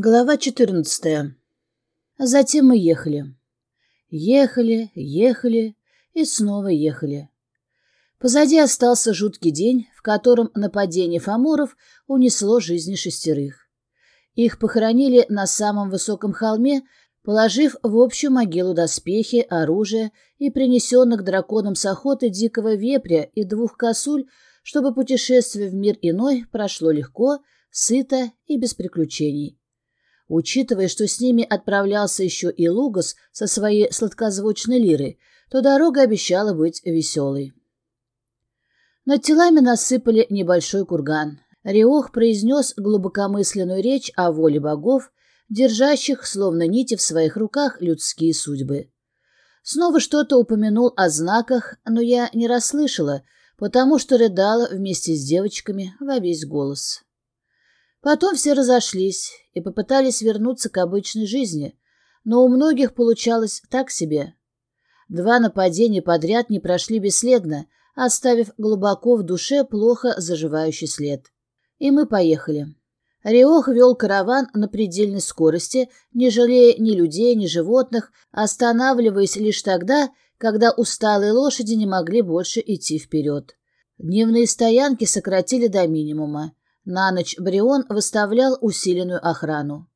Глава 14. Затем мы ехали. Ехали, ехали и снова ехали. Позади остался жуткий день, в котором нападение фаморов унесло жизни шестерых. Их похоронили на самом высоком холме, положив в общую могилу доспехи, оружие и принесенных драконом с охоты дикого вепря и двух косуль, чтобы путешествие в мир иной прошло легко, сыто и без приключений. Учитывая, что с ними отправлялся еще и Лугас со своей сладкозвучной лирой, то дорога обещала быть веселой. Над телами насыпали небольшой курган. Риох произнес глубокомысленную речь о воле богов, держащих, словно нити в своих руках, людские судьбы. Снова что-то упомянул о знаках, но я не расслышала, потому что рыдала вместе с девочками во весь голос. Потом все разошлись и попытались вернуться к обычной жизни, но у многих получалось так себе. Два нападения подряд не прошли бесследно, оставив глубоко в душе плохо заживающий след. И мы поехали. Риох вел караван на предельной скорости, не жалея ни людей, ни животных, останавливаясь лишь тогда, когда усталые лошади не могли больше идти вперед. Дневные стоянки сократили до минимума. На ночь Брион выставлял усиленную охрану.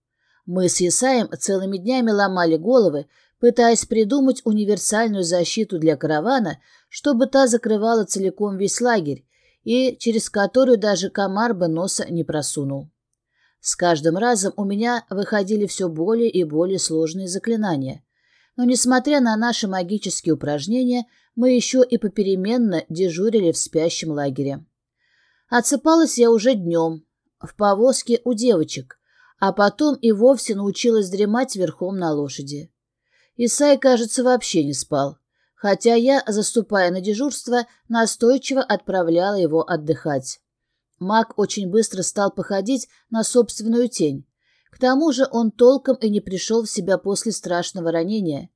Мы с Исаем целыми днями ломали головы, пытаясь придумать универсальную защиту для каравана, чтобы та закрывала целиком весь лагерь, и через которую даже комар бы носа не просунул. С каждым разом у меня выходили все более и более сложные заклинания. Но, несмотря на наши магические упражнения, мы еще и попеременно дежурили в спящем лагере. Отсыпалась я уже днем, в повозке у девочек, а потом и вовсе научилась дремать верхом на лошади. Исай, кажется, вообще не спал, хотя я, заступая на дежурство, настойчиво отправляла его отдыхать. Маг очень быстро стал походить на собственную тень. К тому же он толком и не пришел в себя после страшного ранения.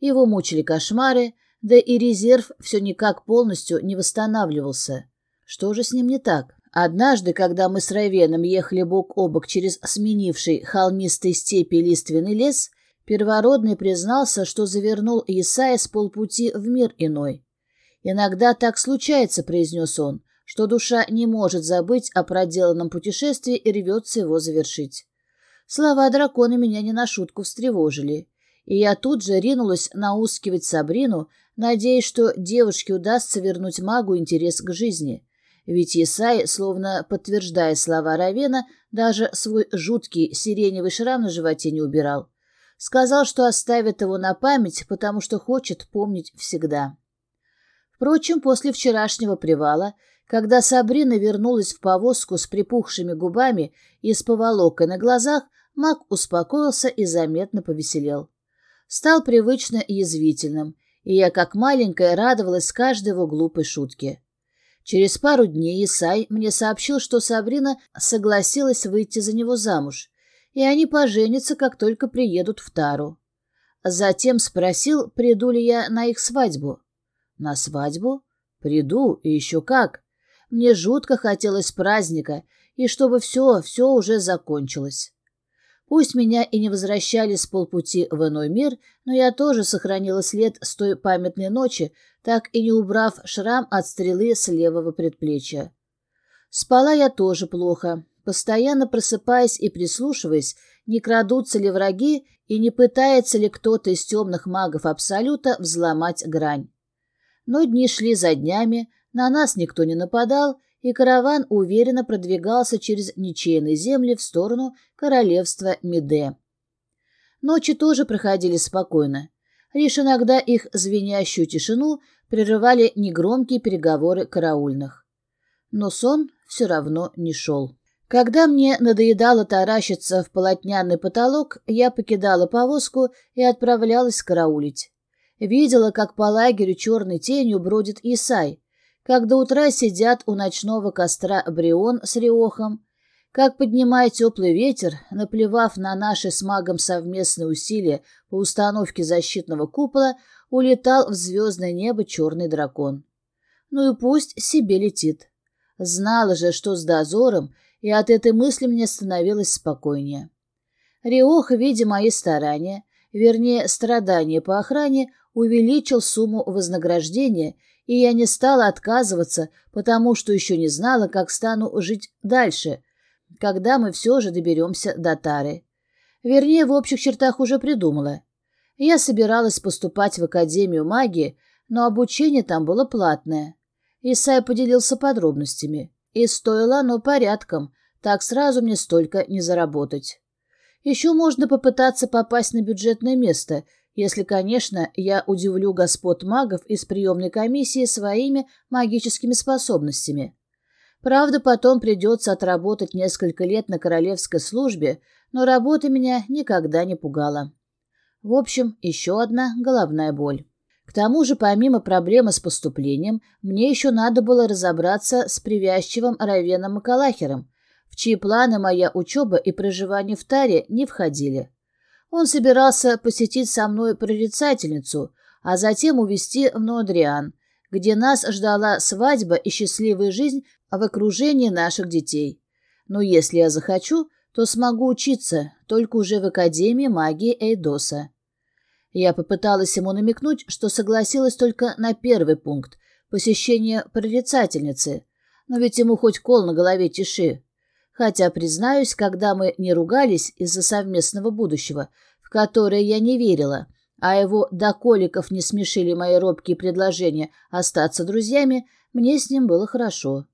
Его мучили кошмары, да и резерв все никак полностью не восстанавливался. Что же с ним не так? Однажды, когда мы с Райвеном ехали бок о бок через сменивший холмистой степи лиственный лес, первородный признался, что завернул Исаия с полпути в мир иной. «Иногда так случается», — произнес он, — «что душа не может забыть о проделанном путешествии и рвется его завершить». Слова дракона меня не на шутку встревожили, и я тут же ринулась наускивать Сабрину, надеясь, что девушке удастся вернуть магу интерес к жизни — ведь Исай, словно подтверждая слова Равена, даже свой жуткий сиреневый шрам на животе не убирал. Сказал, что оставит его на память, потому что хочет помнить всегда. Впрочем, после вчерашнего привала, когда Сабрина вернулась в повозку с припухшими губами и с поволокой на глазах, маг успокоился и заметно повеселел. Стал привычно язвительным, и я, как маленькая, радовалась каждой его глупой шутке. Через пару дней Исай мне сообщил, что Сабрина согласилась выйти за него замуж, и они поженятся, как только приедут в Тару. Затем спросил, приду ли я на их свадьбу. На свадьбу? Приду, и еще как. Мне жутко хотелось праздника, и чтобы все, все уже закончилось. Пусть меня и не возвращали с полпути в иной мир, но я тоже сохранила след с той памятной ночи, так и не убрав шрам от стрелы с левого предплечья. Спала я тоже плохо, постоянно просыпаясь и прислушиваясь, не крадутся ли враги и не пытается ли кто-то из темных магов Абсолюта взломать грань. Но дни шли за днями, на нас никто не нападал, и караван уверенно продвигался через ничейные земли в сторону королевства Меде. Ночи тоже проходили спокойно. Лишь иногда их звенящую тишину прерывали негромкие переговоры караульных. Но сон все равно не шел. Когда мне надоедало таращиться в полотняный потолок, я покидала повозку и отправлялась караулить. Видела, как по лагерю черной тенью бродит Исай, как до утра сидят у ночного костра Брион с Риохом, как, поднимая теплый ветер, наплевав на наши с магом совместные усилия по установке защитного купола, улетал в звездное небо черный дракон. Ну и пусть себе летит. Знала же, что с дозором, и от этой мысли мне становилось спокойнее. Риох, видя мои старания, вернее, страдания по охране, увеличил сумму вознаграждения, и я не стала отказываться, потому что еще не знала, как стану жить дальше, когда мы все же доберемся до Тары. Вернее, в общих чертах уже придумала. Я собиралась поступать в Академию магии, но обучение там было платное. Исай поделился подробностями. И стоило оно порядком, так сразу мне столько не заработать. Еще можно попытаться попасть на бюджетное место, если, конечно, я удивлю господ магов из приемной комиссии своими магическими способностями. Правда, потом придется отработать несколько лет на королевской службе, но работа меня никогда не пугала. В общем, еще одна головная боль. К тому же, помимо проблемы с поступлением, мне еще надо было разобраться с привязчивым Равеном Макалахером, в чьи планы моя учеба и проживание в Таре не входили. Он собирался посетить со мной прорицательницу, а затем увезти в Нодриан, где нас ждала свадьба и счастливая жизнь в окружении наших детей. Но если я захочу, то смогу учиться, только уже в Академии магии Эйдоса. Я попыталась ему намекнуть, что согласилась только на первый пункт — посещение прорицательницы, но ведь ему хоть кол на голове тиши. Хотя, признаюсь, когда мы не ругались из-за совместного будущего, в которое я не верила, а его до коликов не смешили мои робкие предложения остаться друзьями, мне с ним было хорошо.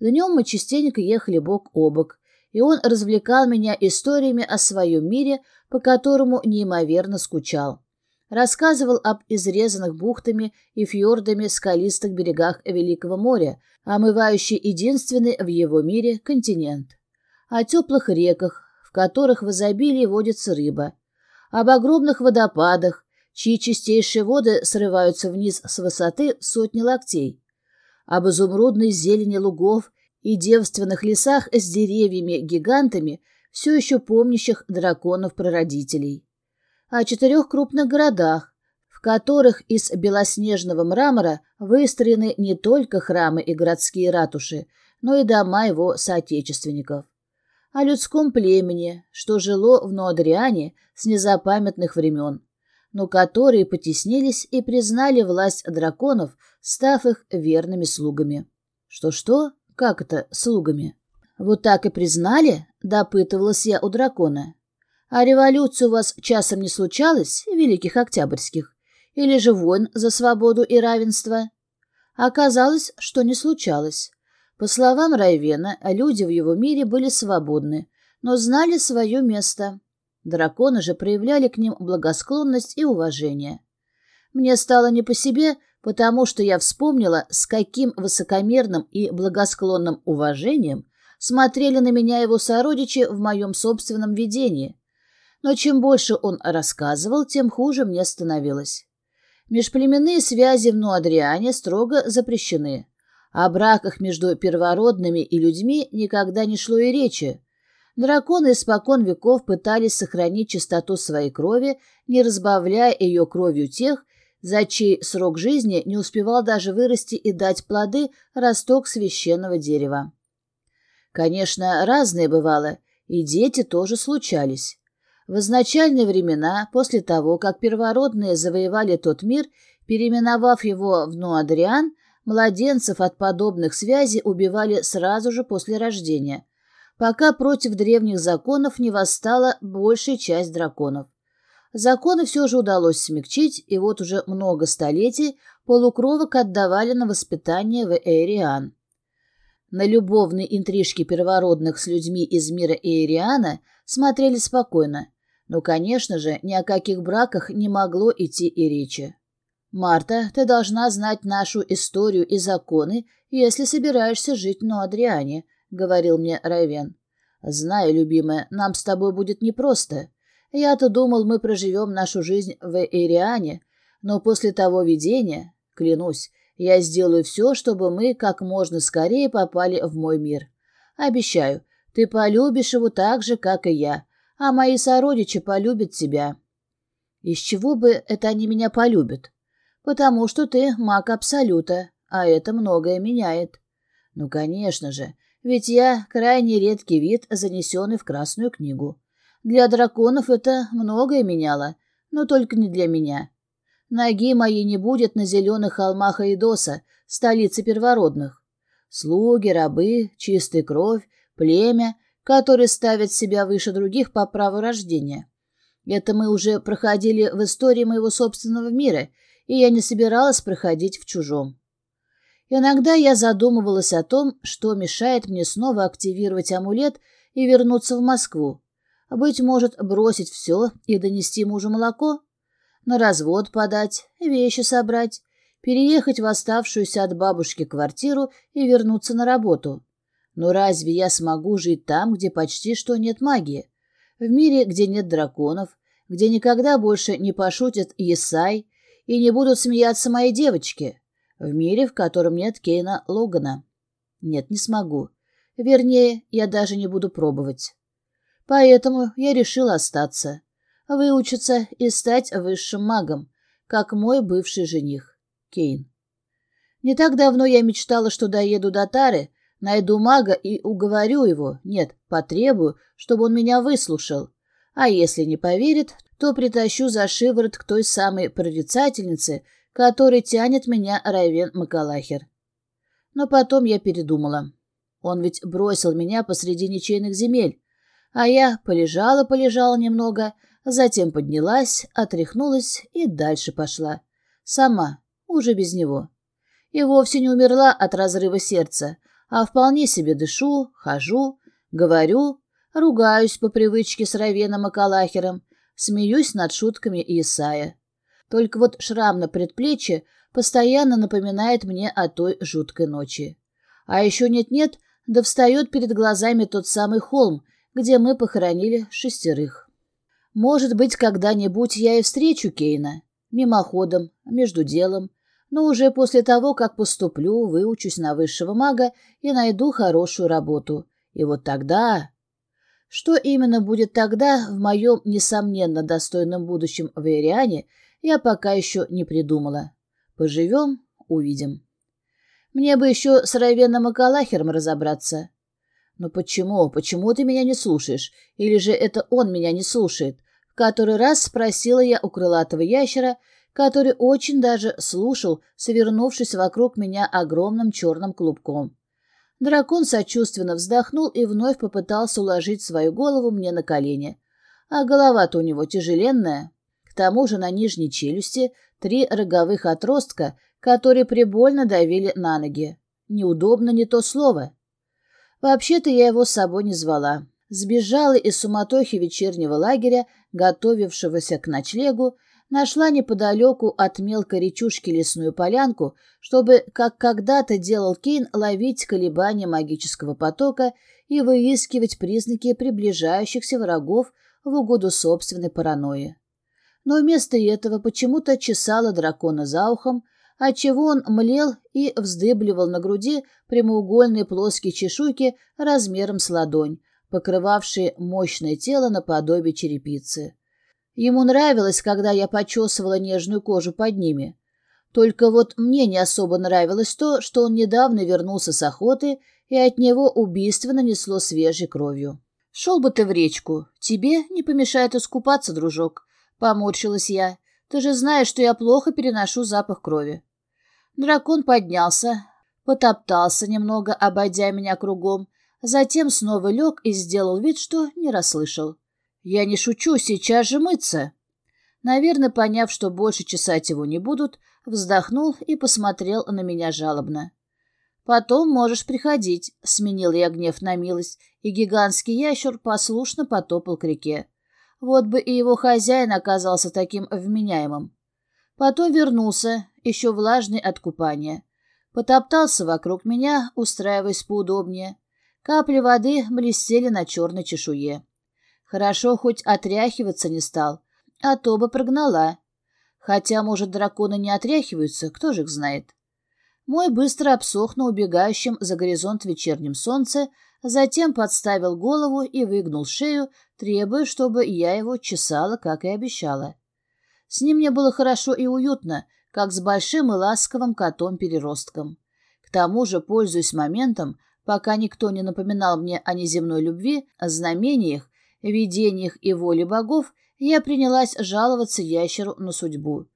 Днем мы частенько ехали бок о бок, и он развлекал меня историями о своем мире, по которому неимоверно скучал рассказывал об изрезанных бухтами и фьордами скалистых берегах Великого моря, омывающий единственный в его мире континент, о теплых реках, в которых в изобилии водится рыба, об огромных водопадах, чьи чистейшие воды срываются вниз с высоты сотни локтей, об изумрудной зелени лугов и девственных лесах с деревьями-гигантами, все еще помнящих драконов-прародителей о четырех крупных городах, в которых из белоснежного мрамора выстроены не только храмы и городские ратуши, но и дома его соотечественников. О людском племени, что жило в Ноадриане с незапамятных времен, но которые потеснились и признали власть драконов, став их верными слугами. Что-что? Как это слугами? Вот так и признали? Допытывалась я у дракона. А революция у вас часом не случалась, великих октябрьских? Или же войн за свободу и равенство? Оказалось, что не случалось. По словам Райвена, люди в его мире были свободны, но знали свое место. Драконы же проявляли к ним благосклонность и уважение. Мне стало не по себе, потому что я вспомнила, с каким высокомерным и благосклонным уважением смотрели на меня его сородичи в моем собственном видении, но чем больше он рассказывал, тем хуже мне становилось. Межплеменные связи в Нуадриане строго запрещены. О браках между первородными и людьми никогда не шло и речи. Драконы испокон веков пытались сохранить чистоту своей крови, не разбавляя ее кровью тех, за чей срок жизни не успевал даже вырасти и дать плоды росток священного дерева. Конечно, разные бывало, и дети тоже случались. В изначальные времена, после того, как первородные завоевали тот мир, переименовав его в Нуадриан, младенцев от подобных связей убивали сразу же после рождения, пока против древних законов не восстала большая часть драконов. Законы все же удалось смягчить, и вот уже много столетий полукровок отдавали на воспитание в Эйриан. На любовные интрижки первородных с людьми из мира Эйриана смотрели спокойно, но, конечно же, ни о каких браках не могло идти и речи. «Марта, ты должна знать нашу историю и законы, если собираешься жить на Адриане», — говорил мне Райвен. «Знаю, любимая, нам с тобой будет непросто. Я-то думал, мы проживем нашу жизнь в Эриане, но после того видения, клянусь, я сделаю все, чтобы мы как можно скорее попали в мой мир. Обещаю, ты полюбишь его так же, как и я, а мои сородичи полюбят тебя. Из чего бы это они меня полюбят? Потому что ты маг Абсолюта, а это многое меняет. Ну, конечно же, ведь я крайне редкий вид, занесенный в Красную книгу. Для драконов это многое меняло, но только не для меня. Ноги моей не будет на зеленых холмах Аидоса, столице первородных. Слуги, рабы, чистая кровь, племя, которые ставят себя выше других по праву рождения. Это мы уже проходили в истории моего собственного мира, и я не собиралась проходить в чужом. Иногда я задумывалась о том, что мешает мне снова активировать амулет и вернуться в Москву. Быть может, бросить все и донести мужу молоко? На развод подать, вещи собрать, переехать в оставшуюся от бабушки квартиру и вернуться на работу. Но разве я смогу жить там, где почти что нет магии? В мире, где нет драконов, где никогда больше не пошутят Есай и не будут смеяться мои девочки? В мире, в котором нет Кейна Логана? Нет, не смогу. Вернее, я даже не буду пробовать. Поэтому я решил остаться, выучиться и стать высшим магом, как мой бывший жених, Кейн. Не так давно я мечтала, что доеду до Тары, найду мага и уговорю его, нет, потребую, чтобы он меня выслушал. А если не поверит, то притащу за шиворот к той самой прорицательнице, которой тянет меня Райвен Макалахер. Но потом я передумала. Он ведь бросил меня посреди ничейных земель, а я полежала-полежала немного, затем поднялась, отряхнулась и дальше пошла. Сама, уже без него. И вовсе не умерла от разрыва сердца, а вполне себе дышу, хожу, говорю, ругаюсь по привычке с Равеном и Калахером, смеюсь над шутками Исая. Только вот шрам на предплечье постоянно напоминает мне о той жуткой ночи. А еще нет-нет, да встает перед глазами тот самый холм, где мы похоронили шестерых. Может быть, когда-нибудь я и встречу Кейна. Мимоходом, между делом, но уже после того, как поступлю, выучусь на высшего мага и найду хорошую работу. И вот тогда... Что именно будет тогда в моем, несомненно, достойном будущем в Ириане, я пока еще не придумала. Поживем — увидим. Мне бы еще с Райвеном и Калахером разобраться. «Но почему? Почему ты меня не слушаешь? Или же это он меня не слушает?» В который раз спросила я у крылатого ящера, который очень даже слушал, свернувшись вокруг меня огромным черным клубком. Дракон сочувственно вздохнул и вновь попытался уложить свою голову мне на колени. А голова-то у него тяжеленная. К тому же на нижней челюсти три роговых отростка, которые прибольно давили на ноги. Неудобно не то слово. Вообще-то я его с собой не звала. Сбежала из суматохи вечернего лагеря, готовившегося к ночлегу, нашла неподалеку от мелкой речушки лесную полянку, чтобы, как когда-то делал Кейн, ловить колебания магического потока и выискивать признаки приближающихся врагов в угоду собственной паранойи. Но вместо этого почему-то чесала дракона за ухом, отчего он млел и вздыбливал на груди прямоугольные плоские чешуйки размером с ладонь, покрывавшие мощное тело наподобие черепицы. Ему нравилось, когда я почесывала нежную кожу под ними. Только вот мне не особо нравилось то, что он недавно вернулся с охоты, и от него убийственно несло свежей кровью. «Шел бы ты в речку. Тебе не помешает искупаться, дружок», — поморщилась я. Ты же знаешь, что я плохо переношу запах крови. Дракон поднялся, потоптался немного, обойдя меня кругом, затем снова лег и сделал вид, что не расслышал. «Я не шучу, сейчас же мыться!» Наверное, поняв, что больше чесать его не будут, вздохнул и посмотрел на меня жалобно. «Потом можешь приходить», — сменил я гнев на милость, и гигантский ящер послушно потопал к реке. Вот бы и его хозяин оказался таким вменяемым. Потом вернулся, еще влажный от купания. Потоптался вокруг меня, устраиваясь поудобнее. Капли воды блестели на черной чешуе. Хорошо, хоть отряхиваться не стал, а то бы прогнала. Хотя, может, драконы не отряхиваются, кто же их знает. Мой быстро обсох на убегающем за горизонт вечернем солнце, Затем подставил голову и выгнул шею, требуя, чтобы я его чесала, как и обещала. С ним мне было хорошо и уютно, как с большим и ласковым котом-переростком. К тому же, пользуясь моментом, пока никто не напоминал мне о неземной любви, о знамениях, видениях и воле богов я принялась жаловаться ящеру на судьбу.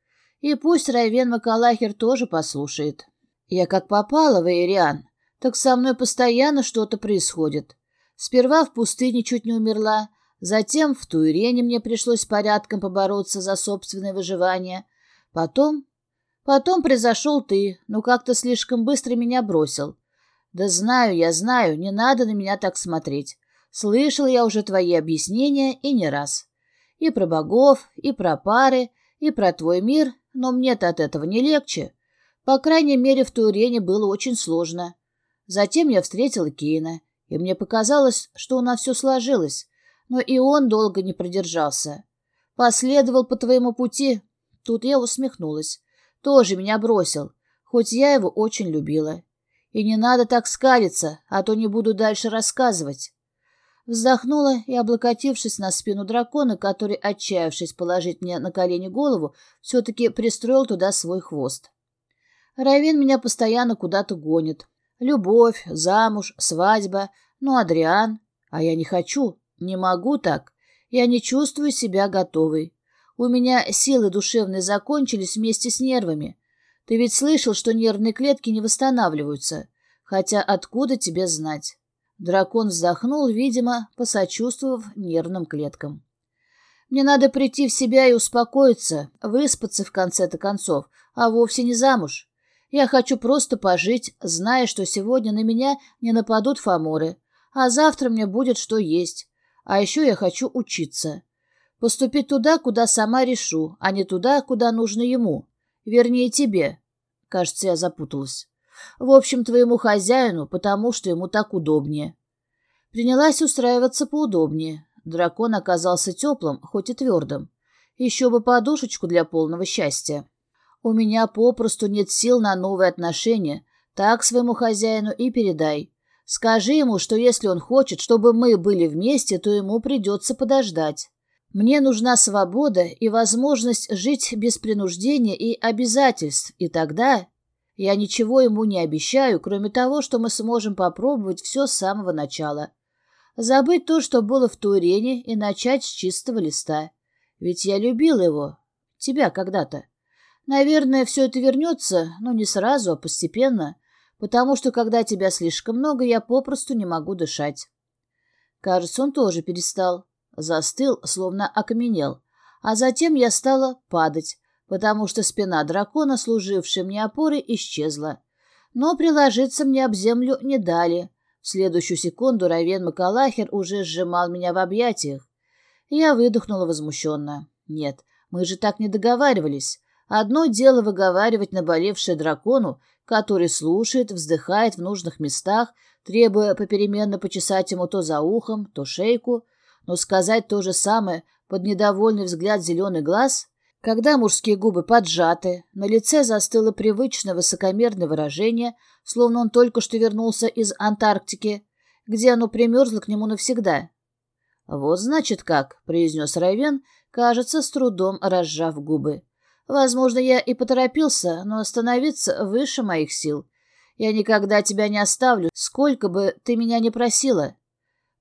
И пусть Райвен Макалахер тоже послушает. Я как попала в Эйриан, так со мной постоянно что-то происходит. Сперва в пустыне чуть не умерла, затем в Туирене мне пришлось порядком побороться за собственное выживание. Потом... Потом произошел ты, но как-то слишком быстро меня бросил. Да знаю, я знаю, не надо на меня так смотреть. Слышал я уже твои объяснения и не раз. И про богов, и про пары, и про твой мир, но мне-то от этого не легче. По крайней мере, в Турене было очень сложно. Затем я встретила Кейна, и мне показалось, что у нас все сложилось, но и он долго не продержался. Последовал по твоему пути. Тут я усмехнулась. Тоже меня бросил, хоть я его очень любила. И не надо так скалиться, а то не буду дальше рассказывать. Вздохнула и, облокотившись на спину дракона, который, отчаявшись положить мне на колени голову, все-таки пристроил туда свой хвост. Равин меня постоянно куда-то гонит. Любовь, замуж, свадьба, ну, Адриан. А я не хочу, не могу так. Я не чувствую себя готовой. У меня силы душевные закончились вместе с нервами. Ты ведь слышал, что нервные клетки не восстанавливаются. Хотя откуда тебе знать? Дракон вздохнул, видимо, посочувствовав нервным клеткам. «Мне надо прийти в себя и успокоиться, выспаться в конце-то концов, а вовсе не замуж. Я хочу просто пожить, зная, что сегодня на меня не нападут фаморы, а завтра мне будет что есть. А еще я хочу учиться. Поступить туда, куда сама решу, а не туда, куда нужно ему. Вернее, тебе. Кажется, я запуталась. В общем, твоему хозяину, потому что ему так удобнее. Принялась устраиваться поудобнее. Дракон оказался теплым, хоть и твердым. Еще бы подушечку для полного счастья. У меня попросту нет сил на новые отношения. Так своему хозяину и передай. Скажи ему, что если он хочет, чтобы мы были вместе, то ему придется подождать. Мне нужна свобода и возможность жить без принуждения и обязательств, и тогда я ничего ему не обещаю, кроме того, что мы сможем попробовать все с самого начала. Забыть то, что было в Турене, и начать с чистого листа. Ведь я любил его. Тебя когда-то. Наверное, все это вернется, но не сразу, а постепенно, потому что, когда тебя слишком много, я попросту не могу дышать. Кажется, он тоже перестал. Застыл, словно окаменел. А затем я стала падать, потому что спина дракона, служившая мне опорой, исчезла. Но приложиться мне об землю не дали. В следующую секунду Равен Макалахер уже сжимал меня в объятиях. Я выдохнула возмущенно. «Нет, мы же так не договаривались. Одно дело выговаривать наболевшее дракону, который слушает, вздыхает в нужных местах, требуя попеременно почесать ему то за ухом, то шейку, но сказать то же самое под недовольный взгляд зеленый глаз когда мужские губы поджаты, на лице застыло привычное высокомерное выражение, словно он только что вернулся из Антарктики, где оно примерзло к нему навсегда. «Вот значит как», — произнес Райвен, кажется, с трудом разжав губы. «Возможно, я и поторопился, но остановиться выше моих сил. Я никогда тебя не оставлю, сколько бы ты меня ни просила.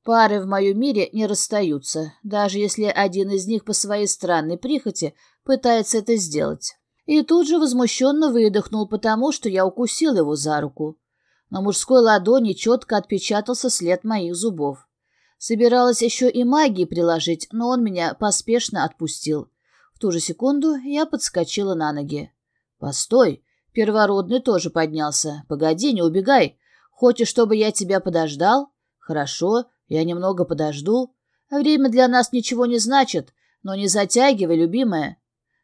Пары в моем мире не расстаются, даже если один из них по своей странной прихоти пытается это сделать. И тут же возмущенно выдохнул, потому что я укусил его за руку. На мужской ладони четко отпечатался след моих зубов. Собиралась еще и магии приложить, но он меня поспешно отпустил. В ту же секунду я подскочила на ноги. «Постой!» Первородный тоже поднялся. «Погоди, не убегай. Хочешь, чтобы я тебя подождал? Хорошо, я немного подожду. Время для нас ничего не значит, но не затягивай, любимая.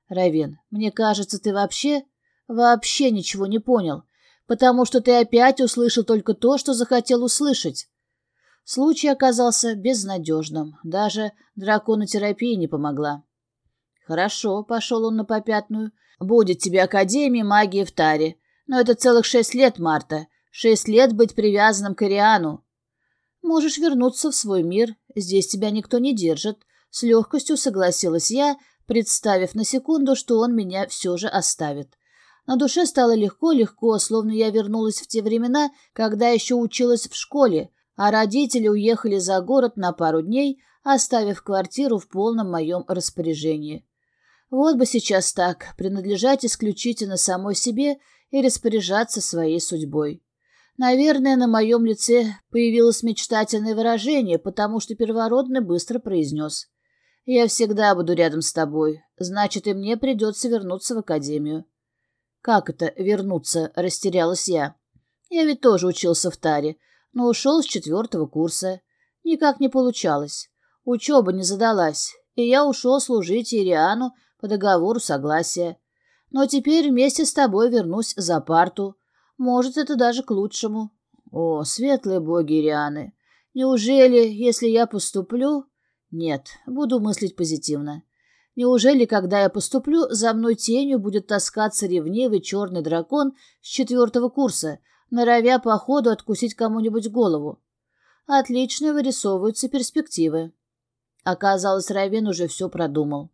Равин, мне кажется, ты вообще, вообще ничего не понял, потому что ты опять услышал только то, что захотел услышать. Случай оказался безнадежным, даже драконотерапия не помогла. Хорошо, пошел он на попятную. Будет тебе Академия магии в Таре, но это целых шесть лет, Марта, шесть лет быть привязанным к Ириану. Можешь вернуться в свой мир, здесь тебя никто не держит. С легкостью согласилась я, представив на секунду, что он меня все же оставит. На душе стало легко-легко, словно я вернулась в те времена, когда еще училась в школе, а родители уехали за город на пару дней, оставив квартиру в полном моем распоряжении. Вот бы сейчас так, принадлежать исключительно самой себе и распоряжаться своей судьбой. Наверное, на моем лице появилось мечтательное выражение, потому что первородный быстро произнес. «Я всегда буду рядом с тобой, значит, и мне придется вернуться в академию». «Как это вернуться?» — растерялась я. «Я ведь тоже учился в Таре, но ушел с четвертого курса. Никак не получалось. Учеба не задалась, и я ушел служить Ириану по договору согласия. Но теперь вместе с тобой вернусь за парту. Может, это даже к лучшему. О, светлые боги Ирианы! Неужели, если я поступлю... Нет, буду мыслить позитивно. Неужели, когда я поступлю, за мной тенью будет таскаться ревнивый черный дракон с четвертого курса, норовя по ходу откусить кому-нибудь голову? Отлично вырисовываются перспективы. Оказалось, Равен уже все продумал.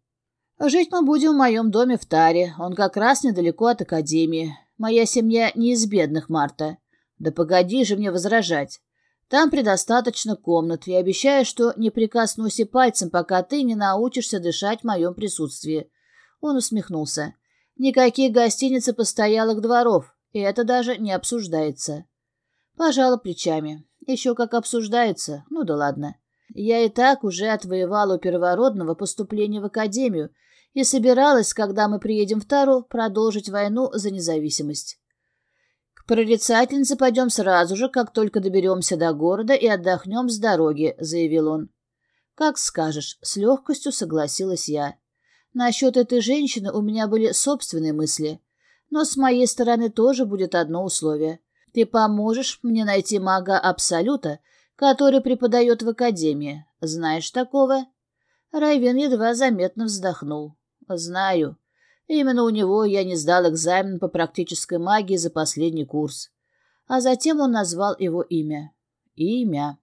Жить мы будем в моем доме в Таре, он как раз недалеко от академии. Моя семья не из бедных, Марта. Да погоди же мне возражать. Там предостаточно комнат, и обещаю, что не прикоснусь и пальцем, пока ты не научишься дышать в моем присутствии. Он усмехнулся. Никаких гостиниц и постоялых дворов, и это даже не обсуждается. Пожала плечами. Еще как обсуждается, ну да ладно. Я и так уже отвоевала у первородного поступление в академию и собиралась, когда мы приедем в Тару, продолжить войну за независимость. К прорицательнице пойдем сразу же, как только доберемся до города и отдохнем с дороги, заявил он. Как скажешь, с легкостью согласилась я. Насчет этой женщины у меня были собственные мысли, но с моей стороны тоже будет одно условие. Ты поможешь мне найти мага Абсолюта, который преподает в академии. Знаешь такого?» Райвен едва заметно вздохнул. «Знаю. Именно у него я не сдал экзамен по практической магии за последний курс». А затем он назвал его имя. Имя.